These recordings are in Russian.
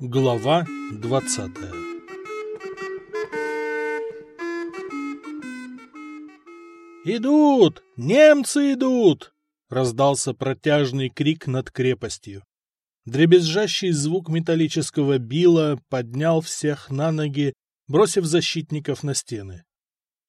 Глава двадцатая «Идут! Немцы идут!» — раздался протяжный крик над крепостью. Дребезжащий звук металлического била поднял всех на ноги, бросив защитников на стены.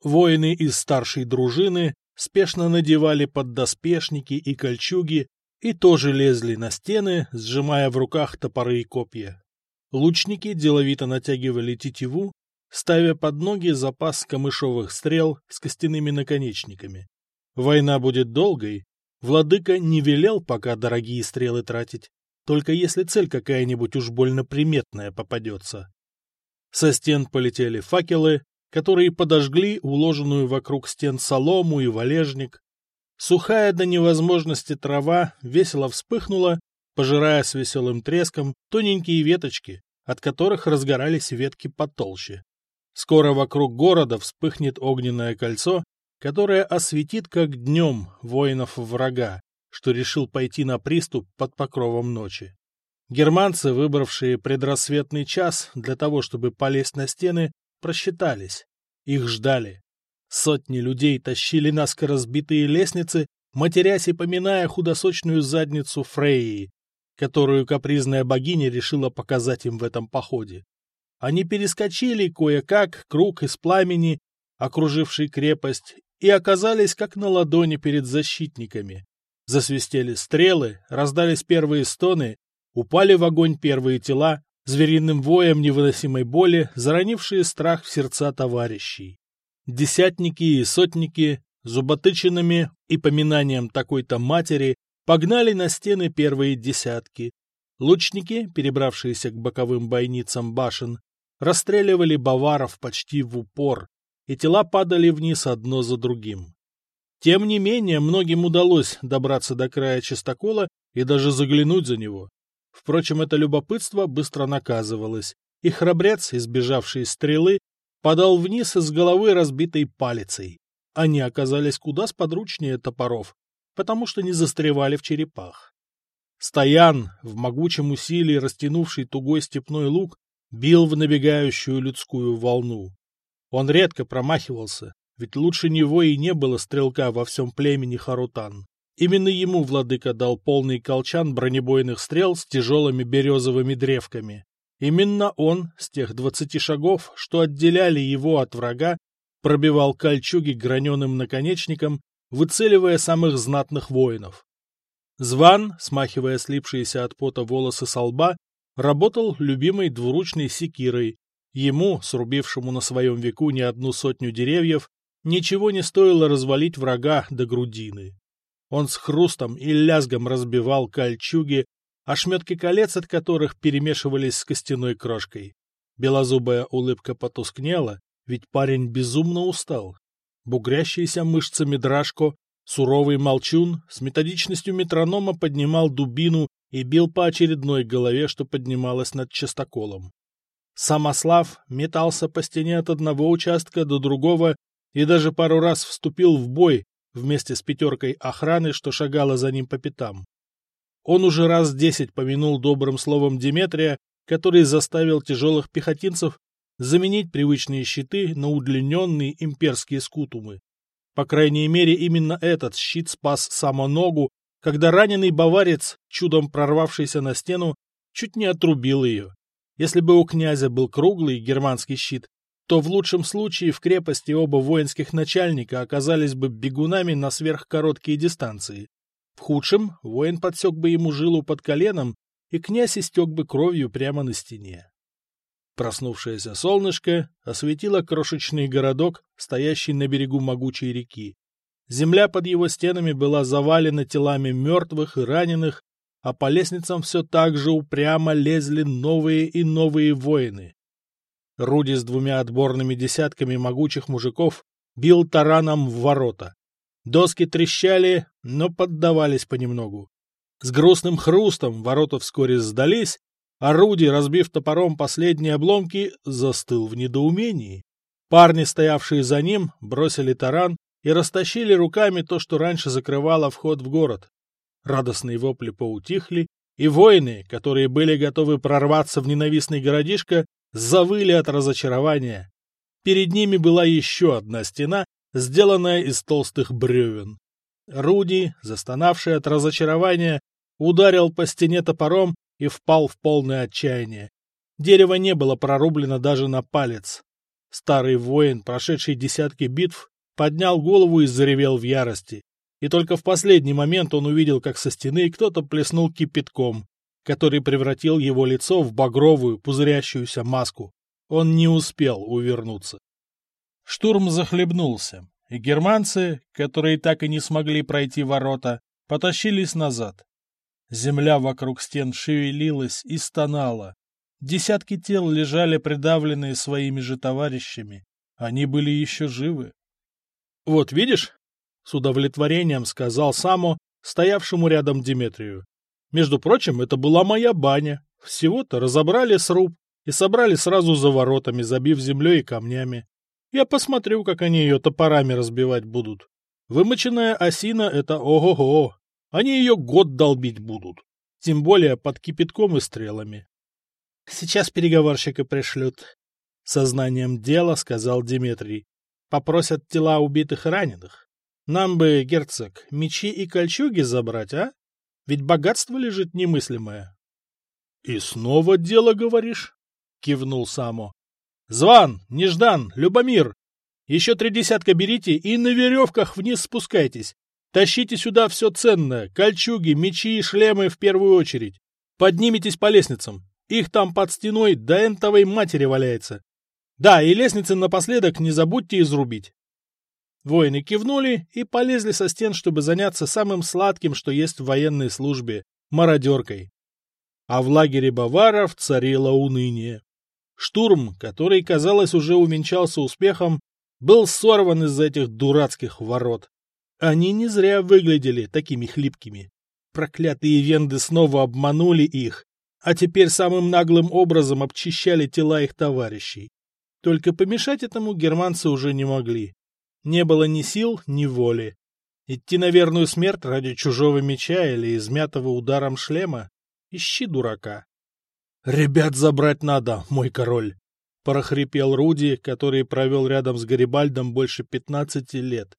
Воины из старшей дружины спешно надевали поддоспешники и кольчуги и тоже лезли на стены, сжимая в руках топоры и копья. Лучники деловито натягивали тетиву, ставя под ноги запас камышовых стрел с костяными наконечниками. Война будет долгой, владыка не велел пока дорогие стрелы тратить, только если цель какая-нибудь уж больно приметная попадется. Со стен полетели факелы, которые подожгли уложенную вокруг стен солому и валежник. Сухая до невозможности трава весело вспыхнула, пожирая с веселым треском тоненькие веточки, от которых разгорались ветки потолще. Скоро вокруг города вспыхнет огненное кольцо, которое осветит как днем воинов врага, что решил пойти на приступ под покровом ночи. Германцы, выбравшие предрассветный час для того, чтобы полезть на стены, просчитались. Их ждали. Сотни людей тащили наскоро сбитые лестницы, матерясь и поминая худосочную задницу Фрейи, которую капризная богиня решила показать им в этом походе. Они перескочили кое-как круг из пламени, окруживший крепость, и оказались как на ладони перед защитниками. Засвистели стрелы, раздались первые стоны, упали в огонь первые тела, звериным воем невыносимой боли, заронившие страх в сердца товарищей. Десятники и сотники, зуботычинами и поминанием такой-то матери, погнали на стены первые десятки. Лучники, перебравшиеся к боковым бойницам башен, расстреливали баваров почти в упор, и тела падали вниз одно за другим. Тем не менее, многим удалось добраться до края чистокола и даже заглянуть за него. Впрочем, это любопытство быстро наказывалось, и храбрец, избежавший стрелы, падал вниз с головы разбитой палицей. Они оказались куда сподручнее топоров, потому что не застревали в черепах. Стоян, в могучем усилии растянувший тугой степной лук, бил в набегающую людскую волну. Он редко промахивался, ведь лучше него и не было стрелка во всем племени Харутан. Именно ему владыка дал полный колчан бронебойных стрел с тяжелыми березовыми древками. Именно он, с тех двадцати шагов, что отделяли его от врага, пробивал кольчуги граненым наконечником, выцеливая самых знатных воинов. Зван, смахивая слипшиеся от пота волосы со лба, работал любимой двуручной секирой. Ему, срубившему на своем веку не одну сотню деревьев, ничего не стоило развалить врага до грудины. Он с хрустом и лязгом разбивал кольчуги, ошметки колец от которых перемешивались с костяной крошкой. Белозубая улыбка потускнела, ведь парень безумно устал. Бугрящийся мышцами Драшко, суровый молчун, с методичностью метронома поднимал дубину и бил по очередной голове, что поднималась над частоколом. Самослав метался по стене от одного участка до другого и даже пару раз вступил в бой вместе с пятеркой охраны, что шагала за ним по пятам. Он уже раз десять помянул добрым словом Диметрия, который заставил тяжелых пехотинцев заменить привычные щиты на удлиненные имперские скутумы. По крайней мере, именно этот щит спас самоногу когда раненый баварец, чудом прорвавшийся на стену, чуть не отрубил ее. Если бы у князя был круглый германский щит, то в лучшем случае в крепости оба воинских начальника оказались бы бегунами на сверхкороткие дистанции. В худшем воин подсек бы ему жилу под коленом, и князь истек бы кровью прямо на стене. Проснувшееся солнышко осветило крошечный городок, стоящий на берегу могучей реки. Земля под его стенами была завалена телами мертвых и раненых, а по лестницам все так же упрямо лезли новые и новые воины. Руди с двумя отборными десятками могучих мужиков бил тараном в ворота. Доски трещали, но поддавались понемногу. С грустным хрустом ворота вскоре сдались, а Руди, разбив топором последние обломки, застыл в недоумении. Парни, стоявшие за ним, бросили таран и растащили руками то, что раньше закрывало вход в город. Радостные вопли поутихли, и воины, которые были готовы прорваться в ненавистный городишко, завыли от разочарования. Перед ними была еще одна стена, сделанная из толстых бревен. Руди, застонавший от разочарования, ударил по стене топором и впал в полное отчаяние. Дерево не было прорублено даже на палец. Старый воин, прошедший десятки битв, поднял голову и заревел в ярости. И только в последний момент он увидел, как со стены кто-то плеснул кипятком, который превратил его лицо в багровую, пузырящуюся маску. Он не успел увернуться. Штурм захлебнулся, и германцы, которые так и не смогли пройти ворота, потащились назад. Земля вокруг стен шевелилась и стонала. Десятки тел лежали придавленные своими же товарищами. Они были еще живы. — Вот видишь, — с удовлетворением сказал Само, стоявшему рядом Диметрию. — Между прочим, это была моя баня. Всего-то разобрали сруб и собрали сразу за воротами, забив землей и камнями. Я посмотрю, как они ее топорами разбивать будут. Вымоченная осина — это ого-го. Они ее год долбить будут. Тем более под кипятком и стрелами. Сейчас переговорщика пришлют. Сознанием дела сказал Дмитрий. Попросят тела убитых и раненых. Нам бы, герцог, мечи и кольчуги забрать, а? Ведь богатство лежит немыслимое. — И снова дело, говоришь? — кивнул Само. — Зван, Неждан, Любомир, еще три десятка берите и на веревках вниз спускайтесь. Тащите сюда все ценное, кольчуги, мечи и шлемы в первую очередь. Поднимитесь по лестницам. Их там под стеной до энтовой матери валяется. Да, и лестницы напоследок не забудьте изрубить. Воины кивнули и полезли со стен, чтобы заняться самым сладким, что есть в военной службе — мародеркой. А в лагере баваров царило уныние. Штурм, который, казалось, уже увенчался успехом, был сорван из этих дурацких ворот. Они не зря выглядели такими хлипкими. Проклятые венды снова обманули их, а теперь самым наглым образом обчищали тела их товарищей. Только помешать этому германцы уже не могли. Не было ни сил, ни воли. Идти на верную смерть ради чужого меча или измятого ударом шлема? Ищи дурака. — Ребят забрать надо, мой король! — прохрипел Руди, который провел рядом с Гарибальдом больше пятнадцати лет.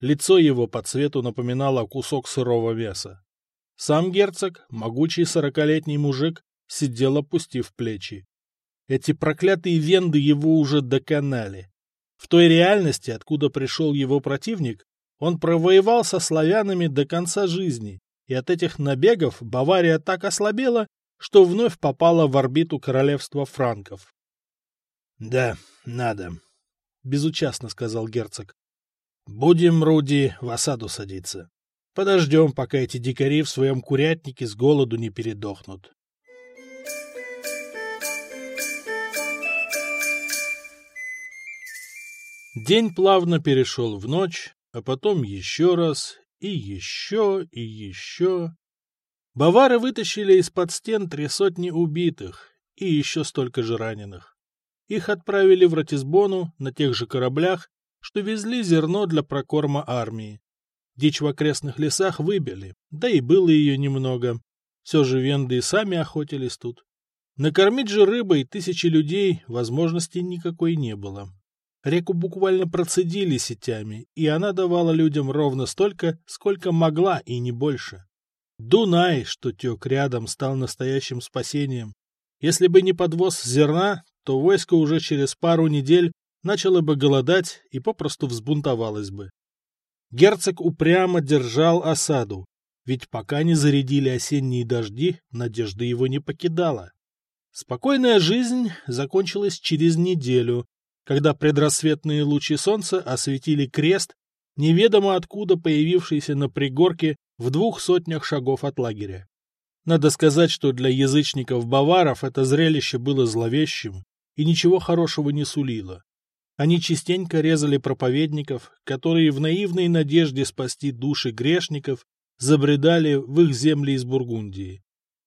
Лицо его по цвету напоминало кусок сырого мяса. Сам герцог, могучий сорокалетний мужик, сидел, опустив плечи. Эти проклятые венды его уже доконали. В той реальности, откуда пришел его противник, он провоевал со славянами до конца жизни, и от этих набегов Бавария так ослабела, что вновь попала в орбиту королевства франков. — Да, надо, — безучастно сказал герцог. — Будем, Руди, в осаду садиться. Подождем, пока эти дикари в своем курятнике с голоду не передохнут. День плавно перешел в ночь, а потом еще раз, и еще, и еще. Бавары вытащили из-под стен три сотни убитых и еще столько же раненых. Их отправили в Ратисбону на тех же кораблях, что везли зерно для прокорма армии. Дичь в окрестных лесах выбили, да и было ее немного. Все же венды и сами охотились тут. Накормить же рыбой тысячи людей возможности никакой не было. Реку буквально процедили сетями, и она давала людям ровно столько, сколько могла, и не больше. Дунай, что тек рядом, стал настоящим спасением. Если бы не подвоз зерна, то войско уже через пару недель начало бы голодать и попросту взбунтовалось бы. Герцог упрямо держал осаду, ведь пока не зарядили осенние дожди, надежда его не покидала. Спокойная жизнь закончилась через неделю, когда предрассветные лучи солнца осветили крест, неведомо откуда появившийся на пригорке в двух сотнях шагов от лагеря. Надо сказать, что для язычников-баваров это зрелище было зловещим и ничего хорошего не сулило. Они частенько резали проповедников, которые в наивной надежде спасти души грешников забредали в их земли из Бургундии.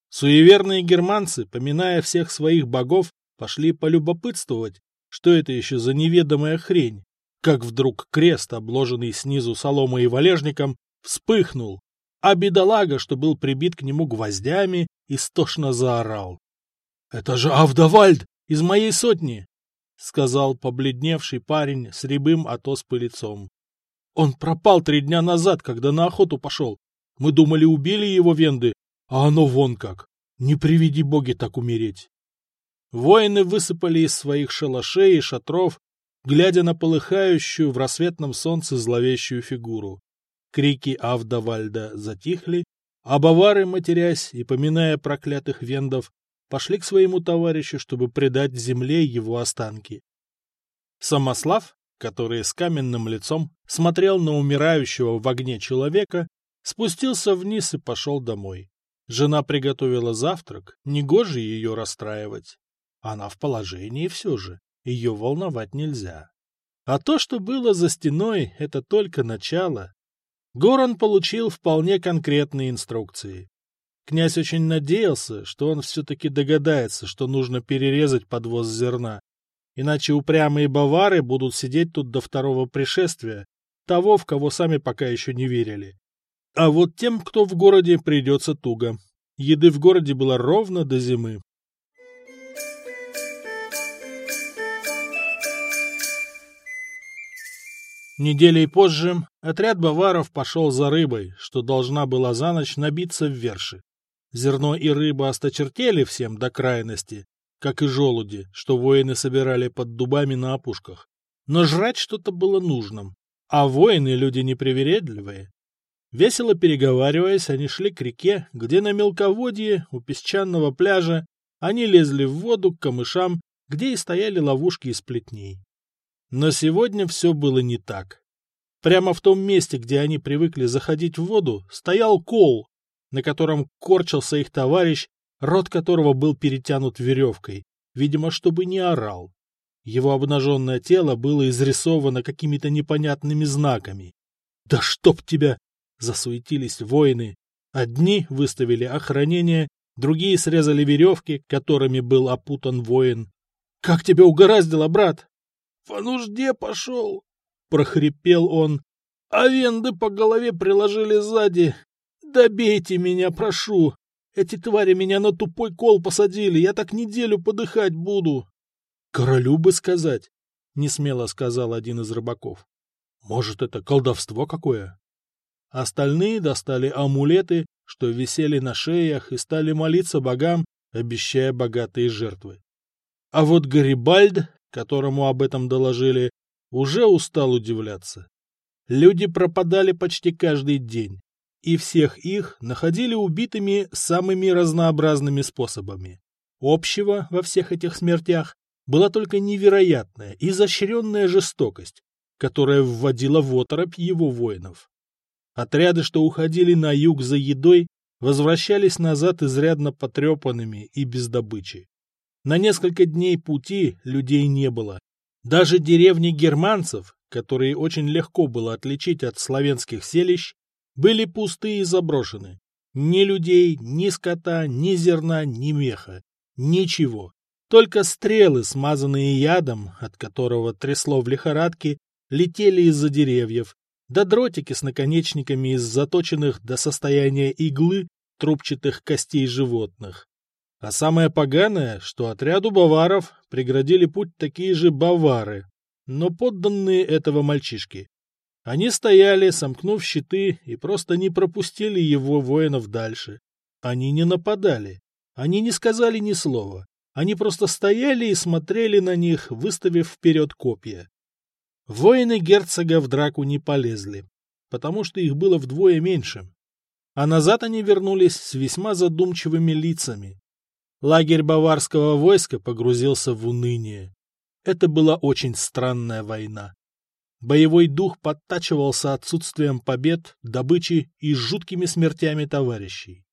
Суеверные германцы, поминая всех своих богов, пошли полюбопытствовать, что это еще за неведомая хрень? Как вдруг крест, обложенный снизу соломой и валежником, вспыхнул, а бедолага, что был прибит к нему гвоздями, истошно заорал. — Это же Авдовальд из моей сотни! — сказал побледневший парень с рябым от оспы лицом. — Он пропал три дня назад, когда на охоту пошел. Мы думали, убили его венды, а оно вон как. Не приведи боги так умереть. Воины высыпали из своих шалашей и шатров, глядя на полыхающую в рассветном солнце зловещую фигуру. Крики Авдавальда затихли, а бавары, матерясь и поминая проклятых вендов, пошли к своему товарищу, чтобы предать земле его останки. Самослав, который с каменным лицом смотрел на умирающего в огне человека, спустился вниз и пошел домой. Жена приготовила завтрак, негоже ее расстраивать. Она в положении все же, ее волновать нельзя. А то, что было за стеной, это только начало. Горан получил вполне конкретные инструкции. Князь очень надеялся, что он все-таки догадается, что нужно перерезать подвоз зерна, иначе упрямые бавары будут сидеть тут до второго пришествия, того, в кого сами пока еще не верили. А вот тем, кто в городе, придется туго. Еды в городе было ровно до зимы. Неделей позже отряд баваров пошел за рыбой, что должна была за ночь набиться в верши. Зерно и рыба осточертели всем до крайности, как и желуди, что воины собирали под дубами на опушках. Но жрать что-то было нужным, а воины люди непривередливые. Весело переговариваясь, они шли к реке, где на мелководье у песчаного пляжа они лезли в воду к камышам, где и стояли ловушки из плетней. Но сегодня все было не так. Прямо в том месте, где они привыкли заходить в воду, стоял кол, на котором корчился их товарищ, рот которого был перетянут веревкой, видимо, чтобы не орал. Его обнаженное тело было изрисовано какими-то непонятными знаками. «Да чтоб тебя!» — засуетились воины. Одни выставили охранение, другие срезали веревки, которыми был опутан воин. «Как тебя угораздило, брат?» «По нужде пошел!» — прохрипел он. «А венды по голове приложили сзади, Добейте меня, прошу. Эти твари меня на тупой кол посадили, я так неделю подыхать буду. Королю бы сказать, не смело сказал один из рыбаков. Может, это колдовство какое? Остальные достали амулеты, что висели на шеях, и стали молиться богам, обещая богатые жертвы. А вот Гарибальд, которому об этом доложили, уже устал удивляться. Люди пропадали почти каждый день и всех их находили убитыми самыми разнообразными способами. Общего во всех этих смертях была только невероятная, изощренная жестокость, которая вводила в оторопь его воинов. Отряды, что уходили на юг за едой, возвращались назад изрядно потрепанными и без добычи. На несколько дней пути людей не было. Даже деревни германцев, которые очень легко было отличить от славянских селищ, были пусты и заброшены. Ни людей, ни скота, ни зерна, ни меха. Ничего. Только стрелы, смазанные ядом, от которого трясло в лихорадке, летели из-за деревьев, да дротики с наконечниками из заточенных до состояния иглы трубчатых костей животных. А самое поганое, что отряду баваров преградили путь такие же бавары, но подданные этого мальчишки. Они стояли, сомкнув щиты, и просто не пропустили его воинов дальше. Они не нападали. Они не сказали ни слова. Они просто стояли и смотрели на них, выставив вперед копья. Воины герцога в драку не полезли, потому что их было вдвое меньше. А назад они вернулись с весьма задумчивыми лицами. Лагерь баварского войска погрузился в уныние. Это была очень странная война. Боевой дух подтачивался отсутствием побед, добычи и жуткими смертями товарищей.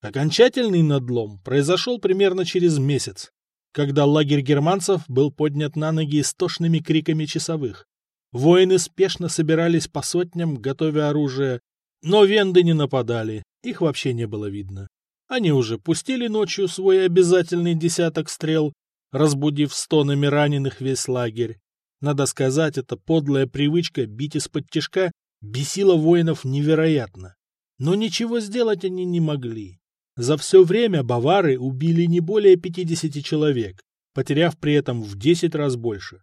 Окончательный надлом произошел примерно через месяц, когда лагерь германцев был поднят на ноги истошными криками часовых. Воины спешно собирались по сотням, готовя оружие, но венды не нападали, их вообще не было видно. Они уже пустили ночью свой обязательный десяток стрел, разбудив стонами раненых весь лагерь, надо сказать, эта подлая привычка бить из-под тишка бесила воинов невероятно. Но ничего сделать они не могли. За все время бавары убили не более 50 человек, потеряв при этом в 10 раз больше.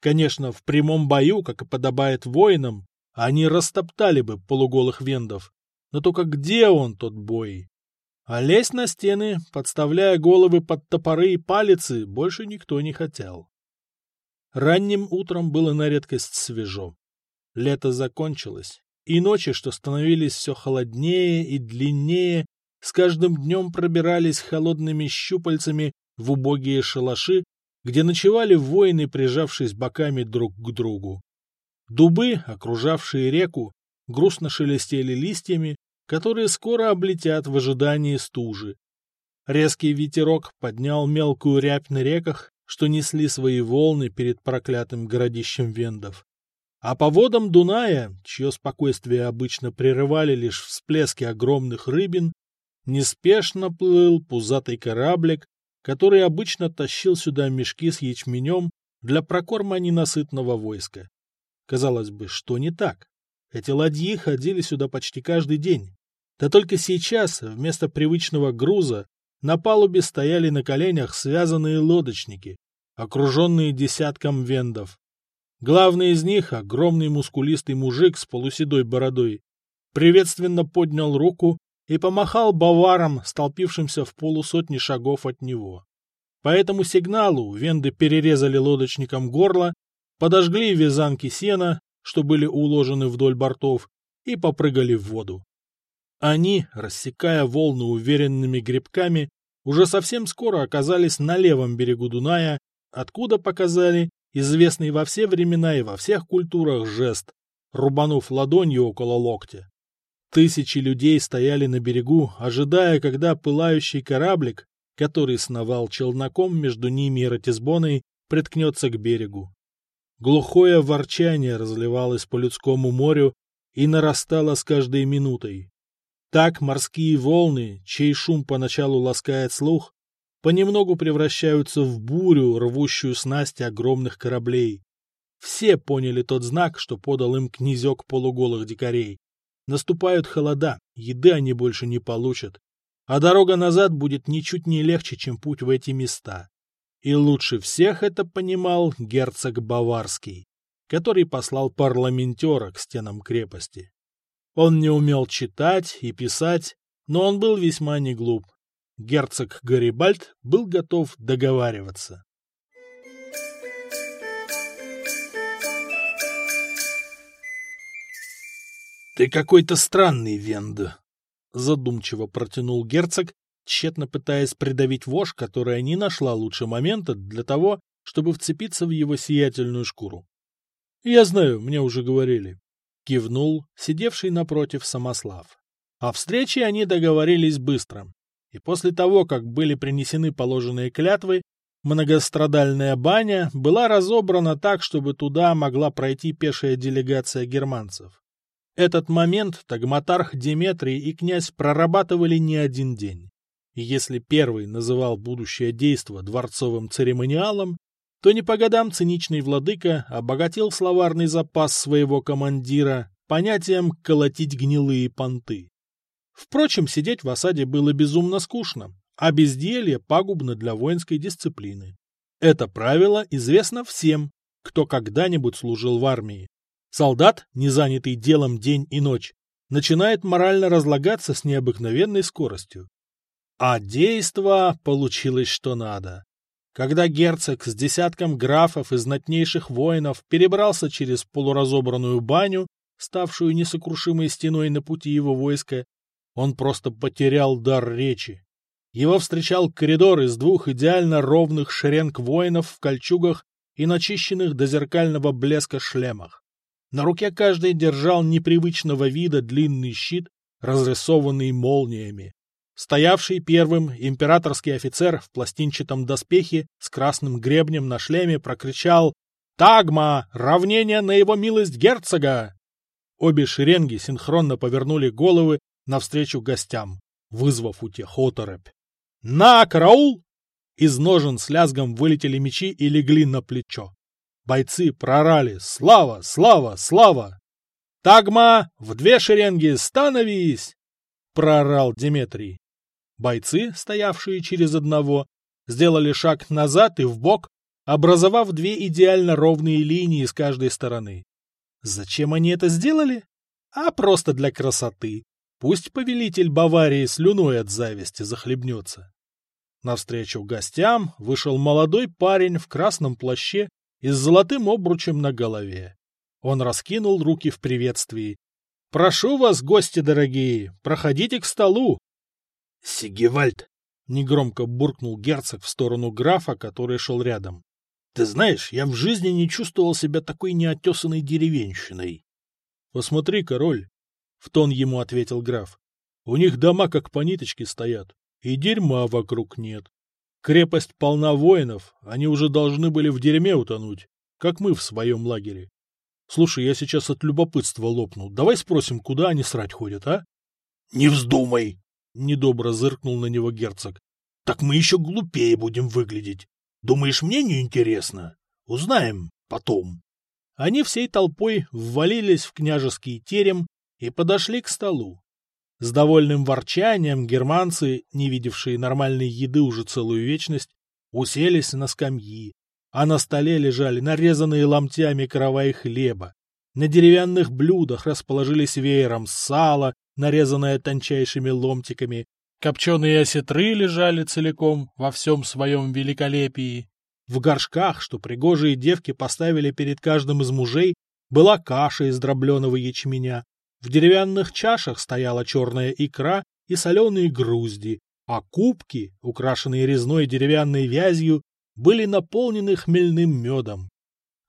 Конечно, в прямом бою, как и подобает воинам, они растоптали бы полуголых вендов. Но только где он, тот бой? А лезть на стены, подставляя головы под топоры и палицы, больше никто не хотел. Ранним утром было на редкость свежо. Лето закончилось, и ночи, что становились все холоднее и длиннее, с каждым днем пробирались холодными щупальцами в убогие шалаши, где ночевали воины, прижавшись боками друг к другу. Дубы, окружавшие реку, грустно шелестели листьями, которые скоро облетят в ожидании стужи. Резкий ветерок поднял мелкую рябь на реках, что несли свои волны перед проклятым городищем вендов. А по водам Дуная, чье спокойствие обычно прерывали лишь всплески огромных рыбин, неспешно плыл пузатый кораблик, который обычно тащил сюда мешки с ячменем для прокорма ненасытного войска. Казалось бы, что не так? Эти ладьи ходили сюда почти каждый день. Да только сейчас, вместо привычного груза, на палубе стояли на коленях связанные лодочники, окруженные десятком вендов. Главный из них, огромный мускулистый мужик с полуседой бородой, приветственно поднял руку и помахал баварам, столпившимся в полусотни шагов от него. По этому сигналу венды перерезали лодочникам горло, подожгли вязанки сена, что были уложены вдоль бортов, и попрыгали в воду. Они, рассекая волны уверенными грибками, уже совсем скоро оказались на левом берегу Дуная, откуда показали известный во все времена и во всех культурах жест, рубанув ладонью около локтя. Тысячи людей стояли на берегу, ожидая, когда пылающий кораблик, который сновал челноком между ними и Ратисбоной, приткнется к берегу. Глухое ворчание разливалось по людскому морю и нарастало с каждой минутой. Так морские волны, чей шум поначалу ласкает слух, понемногу превращаются в бурю, рвущую снасти огромных кораблей. Все поняли тот знак, что подал им князек полуголых дикарей. Наступают холода, еды они больше не получат. А дорога назад будет ничуть не легче, чем путь в эти места. И лучше всех это понимал герцог Баварский, который послал парламентера к стенам крепости. Он не умел читать и писать, но он был весьма не глуп. Герцог Гарибальд был готов договариваться. «Ты какой-то странный, Венда», — задумчиво протянул герцог, тщетно пытаясь придавить вошь, которая не нашла лучше момента для того, чтобы вцепиться в его сиятельную шкуру. «Я знаю, мне уже говорили», — кивнул сидевший напротив Самослав. О встрече они договорились быстро, и после того, как были принесены положенные клятвы, многострадальная баня была разобрана так, чтобы туда могла пройти пешая делегация германцев. Этот момент Тагматарх Деметрий и князь прорабатывали не один день. И если первый называл будущее действо дворцовым церемониалом, то не по годам циничный владыка обогатил словарный запас своего командира понятием «колотить гнилые понты». Впрочем, сидеть в осаде было безумно скучно, а безделье пагубно для воинской дисциплины. Это правило известно всем, кто когда-нибудь служил в армии. Солдат, не занятый делом день и ночь, начинает морально разлагаться с необыкновенной скоростью. А действо получилось что надо. Когда герцог с десятком графов и знатнейших воинов перебрался через полуразобранную баню, ставшую несокрушимой стеной на пути его войска, он просто потерял дар речи. Его встречал коридор из двух идеально ровных шеренг воинов в кольчугах и начищенных до зеркального блеска шлемах. На руке каждый держал непривычного вида длинный щит, разрисованный молниями. Стоявший первым императорский офицер в пластинчатом доспехе с красным гребнем на шлеме прокричал «Тагма! Равнение на его милость герцога!» Обе шеренги синхронно повернули головы навстречу гостям, вызвав у тех оторопь. «На, караул!» Из ножен с лязгом вылетели мечи и легли на плечо. Бойцы прорали «Слава! Слава! Слава!» «Тагма! В две шеренги! Становись!» — проорал Деметрий. Бойцы, стоявшие через одного, сделали шаг назад и вбок, образовав две идеально ровные линии с каждой стороны. Зачем они это сделали? А просто для красоты. Пусть повелитель Баварии слюной от зависти захлебнется. Навстречу гостям вышел молодой парень в красном плаще и с золотым обручем на голове. Он раскинул руки в приветствии. «Прошу вас, гости дорогие, проходите к столу!» «Сигевальд!» — негромко буркнул герцог в сторону графа, который шел рядом. «Ты знаешь, я в жизни не чувствовал себя такой неотесанной деревенщиной». «Посмотри, король!» — в тон ему ответил граф. «У них дома как по ниточке стоят, и дерьма вокруг нет. Крепость полна воинов, они уже должны были в дерьме утонуть, как мы в своем лагере. Слушай, я сейчас от любопытства лопну. Давай спросим, куда они срать ходят, а? — Не вздумай! — недобро зыркнул на него герцог. — Так мы еще глупее будем выглядеть. Думаешь, мне не интересно? Узнаем потом. Они всей толпой ввалились в княжеский терем и подошли к столу. С довольным ворчанием германцы, не видевшие нормальной еды уже целую вечность, уселись на скамьи, а на столе лежали нарезанные ломтями каравай хлеба. На деревянных блюдах расположились веером сало, нарезанное тончайшими ломтиками, копченые осетры лежали целиком во всем своем великолепии. В горшках, что пригожие девки поставили перед каждым из мужей, была каша из дробленого ячменя. В деревянных чашах стояла черная икра и соленые грузди, а кубки, украшенные резной деревянной вязью, были наполнены хмельным медом.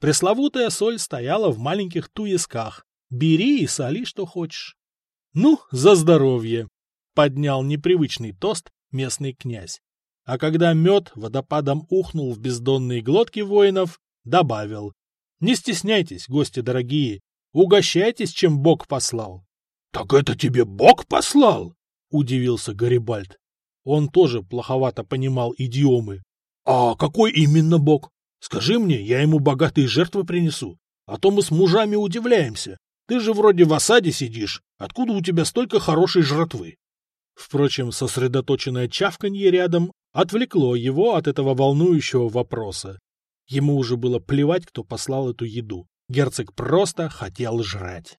Пресловутая соль стояла в маленьких туесках. Бери и соли, что хочешь. Ну, за здоровье! Поднял непривычный тост местный князь. А когда мед водопадом ухнул в бездонные глотки воинов, добавил. Не стесняйтесь, гости дорогие, угощайтесь, чем Бог послал. — Так это тебе Бог послал? — удивился Гарибальд. Он тоже плоховато понимал идиомы. А какой именно бог? Скажи мне, я ему богатые жертвы принесу. А то мы с мужами удивляемся. Ты же вроде в осаде сидишь. Откуда у тебя столько хорошей жратвы? Впрочем, сосредоточенное чавканье рядом отвлекло его от этого волнующего вопроса. Ему уже было плевать, кто послал эту еду. Герцог просто хотел жрать.